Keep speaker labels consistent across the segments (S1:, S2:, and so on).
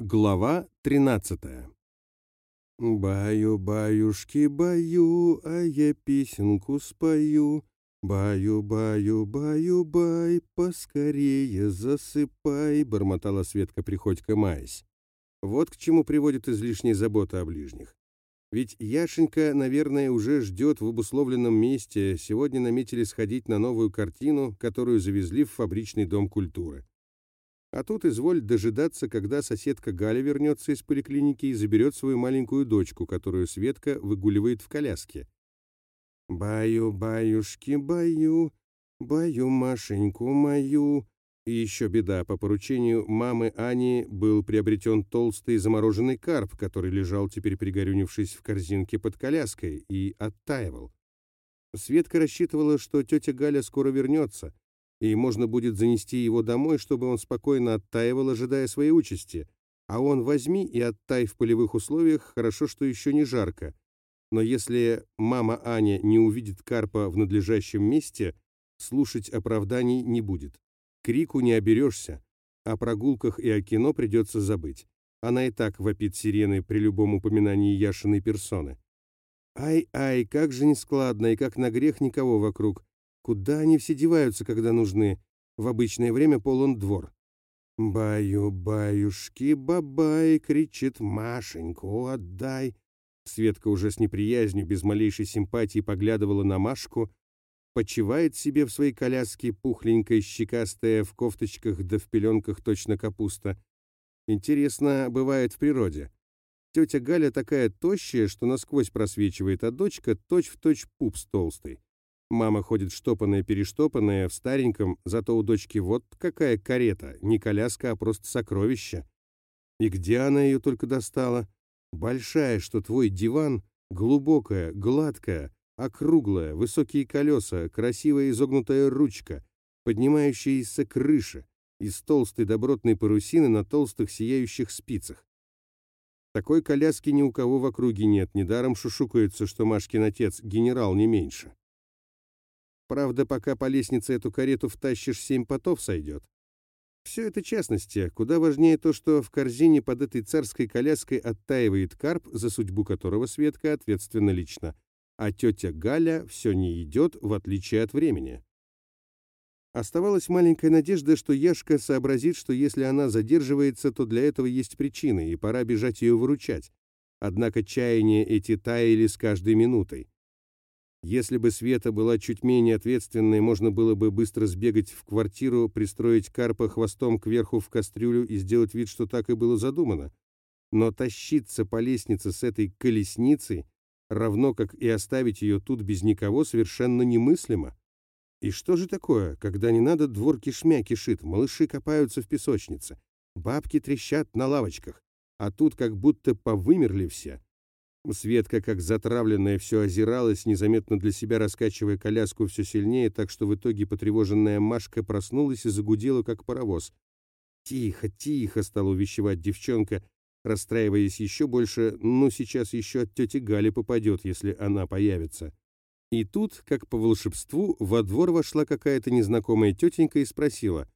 S1: Глава 13 Баю-баюшки, баю, а я песенку спою. Баю-баю-баю-бай, поскорее засыпай, бормотала Светка Приходько маясь. Вот к чему приводит излишняя забота о ближних. Ведь Яшенька, наверное, уже ждет в обусловленном месте. Сегодня наметили сходить на новую картину, которую завезли в фабричный дом культуры. А тут изволь дожидаться, когда соседка Галя вернется из поликлиники и заберет свою маленькую дочку, которую Светка выгуливает в коляске. «Баю, баюшки, баю, баю Машеньку мою». И еще беда, по поручению мамы Ани был приобретен толстый замороженный карп, который лежал теперь пригорюнившись в корзинке под коляской, и оттаивал. Светка рассчитывала, что тетя Галя скоро вернется, и можно будет занести его домой, чтобы он спокойно оттаивал, ожидая своей участи. А он возьми и оттай в полевых условиях, хорошо, что еще не жарко. Но если мама Аня не увидит карпа в надлежащем месте, слушать оправданий не будет. Крику не оберешься, о прогулках и о кино придется забыть. Она и так вопит сиреной при любом упоминании Яшиной персоны. Ай-ай, как же нескладно, и как на грех никого вокруг. Куда они все деваются, когда нужны? В обычное время полон двор. «Баю-баюшки, бабай!» — кричит Машеньку, отдай. Светка уже с неприязнью, без малейшей симпатии поглядывала на Машку, почивает себе в своей коляске, пухленькая, щекастая, в кофточках да в пеленках точно капуста. Интересно, бывает в природе. Тетя Галя такая тощая, что насквозь просвечивает, а дочка точь-в-точь точь пупс толстый. Мама ходит штопанная-перештопанная, в стареньком, зато у дочки вот какая карета, не коляска, а просто сокровище. И где она ее только достала? Большая, что твой диван, глубокая, гладкая, округлая, высокие колеса, красивая изогнутая ручка, поднимающаяся крыша, из толстой добротной парусины на толстых сияющих спицах. Такой коляски ни у кого в округе нет, недаром шушукается, что Машкин отец генерал не меньше. Правда, пока по лестнице эту карету втащишь, семь потов сойдет. Все это частности, куда важнее то, что в корзине под этой царской коляской оттаивает карп, за судьбу которого Светка ответственна лично, а тетя Галя все не идет, в отличие от времени. Оставалась маленькая надежда, что Яшка сообразит, что если она задерживается, то для этого есть причины, и пора бежать ее выручать. Однако чаяния эти таяли с каждой минутой. Если бы Света была чуть менее ответственной, можно было бы быстро сбегать в квартиру, пристроить карпа хвостом кверху в кастрюлю и сделать вид, что так и было задумано. Но тащиться по лестнице с этой колесницей, равно как и оставить ее тут без никого, совершенно немыслимо. И что же такое, когда не надо, двор кишмя кишит, малыши копаются в песочнице, бабки трещат на лавочках, а тут как будто повымерли все. Светка, как затравленная, все озиралась, незаметно для себя раскачивая коляску все сильнее, так что в итоге потревоженная Машка проснулась и загудела, как паровоз. «Тихо, тихо!» — стала увещевать девчонка, расстраиваясь еще больше, «ну, сейчас еще от тети Гали попадет, если она появится». И тут, как по волшебству, во двор вошла какая-то незнакомая тетенька и спросила,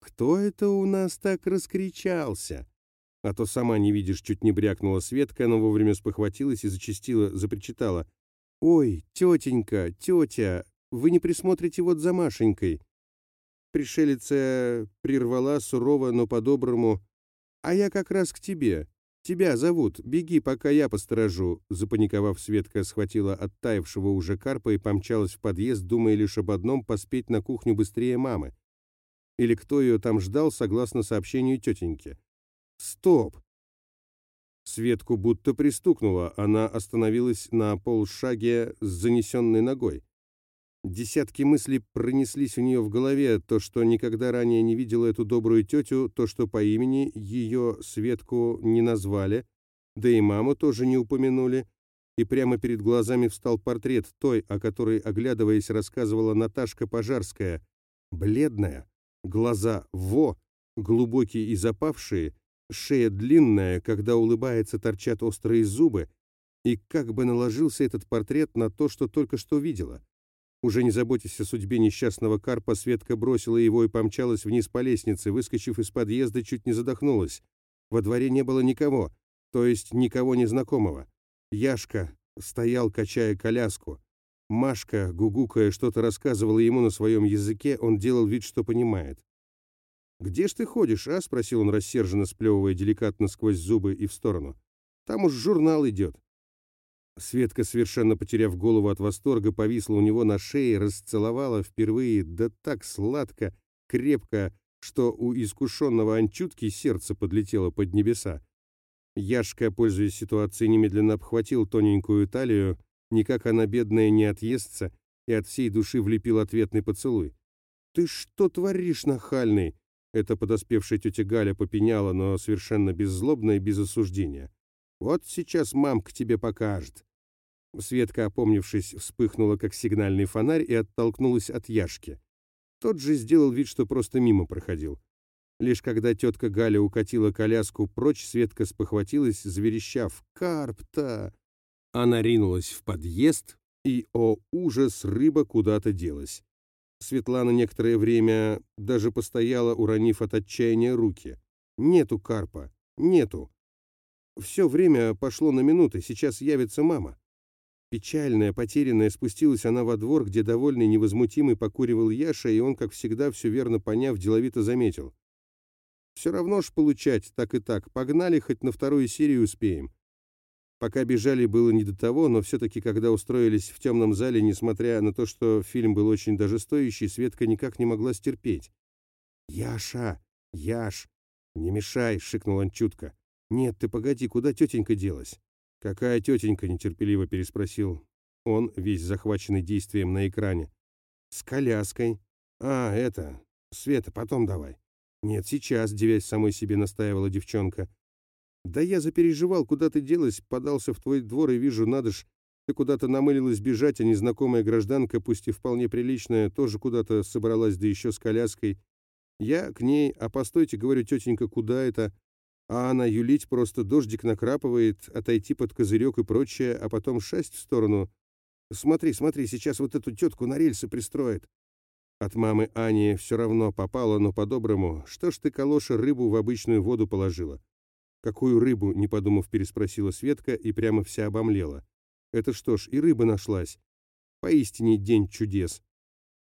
S1: «Кто это у нас так раскричался?» А то сама не видишь, чуть не брякнула Светка, но вовремя спохватилась и зачастила, запричитала. «Ой, тетенька, тетя, вы не присмотрите вот за Машенькой». Пришелица прервала сурово, но по-доброму. «А я как раз к тебе. Тебя зовут. Беги, пока я посторожу». Запаниковав, Светка схватила оттаившего уже карпа и помчалась в подъезд, думая лишь об одном — поспеть на кухню быстрее мамы. Или кто ее там ждал, согласно сообщению тетеньки. Стоп! Светку будто пристукнуло, она остановилась на полшаге с занесенной ногой. Десятки мыслей пронеслись у нее в голове, то, что никогда ранее не видела эту добрую тетю, то, что по имени ее Светку не назвали, да и маму тоже не упомянули, и прямо перед глазами встал портрет той, о которой, оглядываясь, рассказывала Наташка Пожарская. Бледная, глаза во, глубокие и запавшие, Шея длинная, когда улыбается, торчат острые зубы, и как бы наложился этот портрет на то, что только что видела. Уже не заботясь о судьбе несчастного карпа, Светка бросила его и помчалась вниз по лестнице, выскочив из подъезда, чуть не задохнулась. Во дворе не было никого, то есть никого незнакомого. Яшка стоял, качая коляску. Машка, гугукая, что-то рассказывала ему на своем языке, он делал вид, что понимает. «Где ж ты ходишь, а?» — спросил он рассерженно, сплевывая деликатно сквозь зубы и в сторону. «Там уж журнал идет». Светка, совершенно потеряв голову от восторга, повисла у него на шее, расцеловала впервые, да так сладко, крепко, что у искушенного анчутки сердце подлетело под небеса. Яшка, пользуясь ситуацией, немедленно обхватил тоненькую талию, никак она, бедная, не отъестся, и от всей души влепил ответный поцелуй. «Ты что творишь, нахальный?» Это подоспевшая тетя Галя попеняла, но совершенно беззлобно и без осуждения. «Вот сейчас мамка тебе покажет». Светка, опомнившись, вспыхнула, как сигнальный фонарь, и оттолкнулась от Яшки. Тот же сделал вид, что просто мимо проходил. Лишь когда тетка Галя укатила коляску прочь, Светка спохватилась, заверещав «Карп-то!». Она ринулась в подъезд, и, о ужас, рыба куда-то делась. Светлана некоторое время даже постояла, уронив от отчаяния руки. «Нету карпа, нету. Все время пошло на минуты, сейчас явится мама». Печальная, потерянная, спустилась она во двор, где довольный, невозмутимый покуривал Яша, и он, как всегда, все верно поняв, деловито заметил. «Все равно ж получать, так и так. Погнали, хоть на вторую серию успеем». Пока бежали, было не до того, но все-таки, когда устроились в темном зале, несмотря на то, что фильм был очень даже стоящий, Светка никак не могла стерпеть. «Яша! Яш! Не мешай!» — шикнул он чутко. «Нет, ты погоди, куда тетенька делась?» «Какая тетенька?» — нетерпеливо переспросил он, весь захваченный действием на экране. «С коляской». «А, это... Света, потом давай». «Нет, сейчас», — девясь самой себе настаивала девчонка. «Да я запереживал, куда ты делась, подался в твой двор и вижу, надо ж, ты куда-то намылилась бежать, а незнакомая гражданка, пусть и вполне приличная, тоже куда-то собралась, да еще с коляской. Я к ней, а постойте, говорю, тетенька, куда это? А она юлить просто дождик накрапывает, отойти под козырек и прочее, а потом шесть в сторону. Смотри, смотри, сейчас вот эту тетку на рельсы пристроит. От мамы Ани все равно попало, но по-доброму. Что ж ты, калоша, рыбу в обычную воду положила? Какую рыбу, не подумав, переспросила Светка и прямо вся обомлела. Это что ж, и рыба нашлась. Поистине день чудес.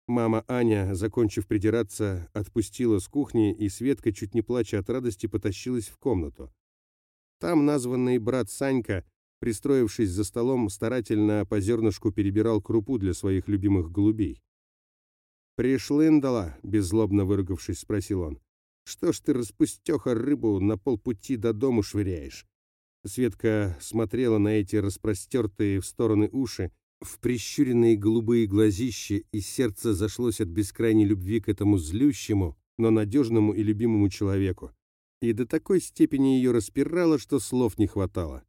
S1: Мама Аня, закончив придираться, отпустила с кухни, и Светка, чуть не плача от радости, потащилась в комнату. Там названный брат Санька, пристроившись за столом, старательно по зернышку перебирал крупу для своих любимых голубей. «Пришлындала?» — беззлобно выругавшись, спросил он. «Что ж ты, распустеха, рыбу на полпути до дому швыряешь?» Светка смотрела на эти распростертые в стороны уши, в прищуренные голубые глазища, и сердце зашлось от бескрайней любви к этому злющему, но надежному и любимому человеку. И до такой степени ее распирало, что слов не хватало.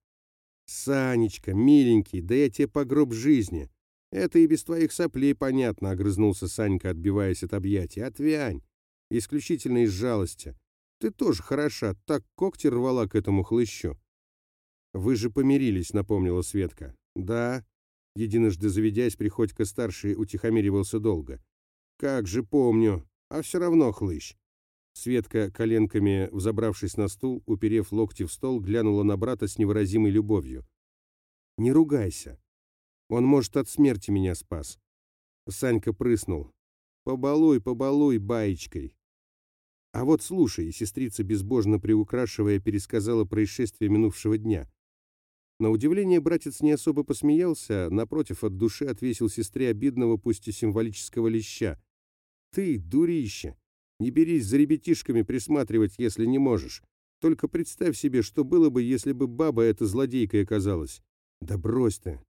S1: «Санечка, миленький, да я тебе по гроб жизни!» «Это и без твоих соплей понятно», — огрызнулся Санька, отбиваясь от объятий. «Отвянь! Исключительно из жалости. Ты тоже хороша, так когти рвала к этому хлыщу». «Вы же помирились», — напомнила Светка. «Да, Единожды заведясь, Приходько-старший утихомиривался долго. «Как же помню! А все равно хлыщ!» Светка, коленками взобравшись на стул, уперев локти в стол, глянула на брата с невыразимой любовью. «Не ругайся. Он, может, от смерти меня спас». Санька прыснул. «Побалуй, побалуй, баечкой». «А вот слушай», — сестрица, безбожно приукрашивая, пересказала происшествие минувшего дня. На удивление братец не особо посмеялся, напротив, от души отвесил сестре обидного, пусть и символического леща. «Ты, дурище, не берись за ребятишками присматривать, если не можешь. Только представь себе, что было бы, если бы баба эта злодейкой оказалась. Да брось ты!»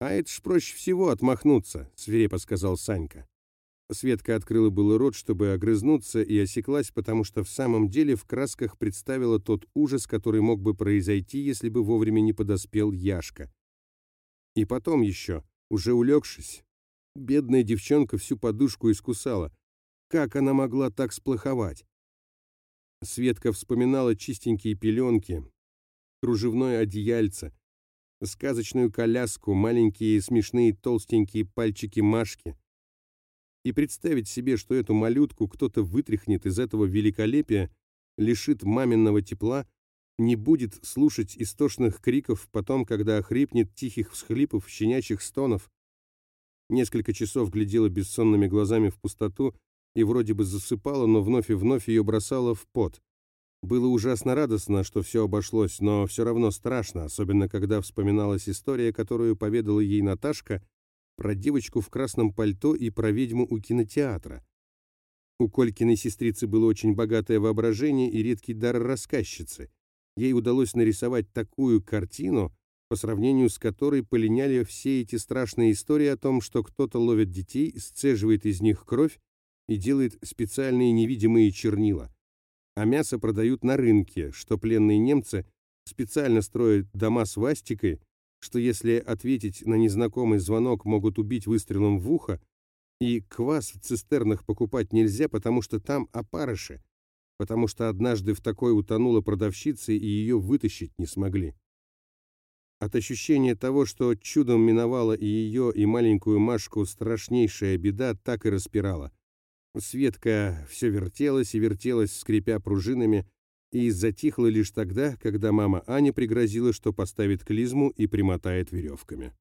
S1: «А это ж проще всего отмахнуться», — свирепо сказал Санька. Светка открыла было рот, чтобы огрызнуться, и осеклась, потому что в самом деле в красках представила тот ужас, который мог бы произойти, если бы вовремя не подоспел Яшка. И потом еще, уже улегшись, бедная девчонка всю подушку искусала. Как она могла так сплоховать? Светка вспоминала чистенькие пеленки, кружевное одеяльце, сказочную коляску, маленькие смешные толстенькие пальчики Машки — и представить себе, что эту малютку кто-то вытряхнет из этого великолепия, лишит маминого тепла, не будет слушать истошных криков потом, когда охрипнет тихих всхлипов, щенячьих стонов. Несколько часов глядела бессонными глазами в пустоту и вроде бы засыпала, но вновь и вновь ее бросала в пот. Было ужасно радостно, что все обошлось, но все равно страшно, особенно когда вспоминалась история, которую поведала ей Наташка про девочку в красном пальто и про ведьму у кинотеатра. У Колькиной сестрицы было очень богатое воображение и редкий дар рассказчицы. Ей удалось нарисовать такую картину, по сравнению с которой полиняли все эти страшные истории о том, что кто-то ловит детей, сцеживает из них кровь и делает специальные невидимые чернила. А мясо продают на рынке, что пленные немцы специально строят дома с вастикой, что если ответить на незнакомый звонок, могут убить выстрелом в ухо, и квас в цистернах покупать нельзя, потому что там опарыши, потому что однажды в такой утонула продавщица, и ее вытащить не смогли. От ощущения того, что чудом миновала и ее, и маленькую Машку страшнейшая беда, так и распирала. Светка все вертелась и вертелась, скрипя пружинами, и затихла лишь тогда, когда мама Аня пригрозила, что поставит клизму и примотает веревками.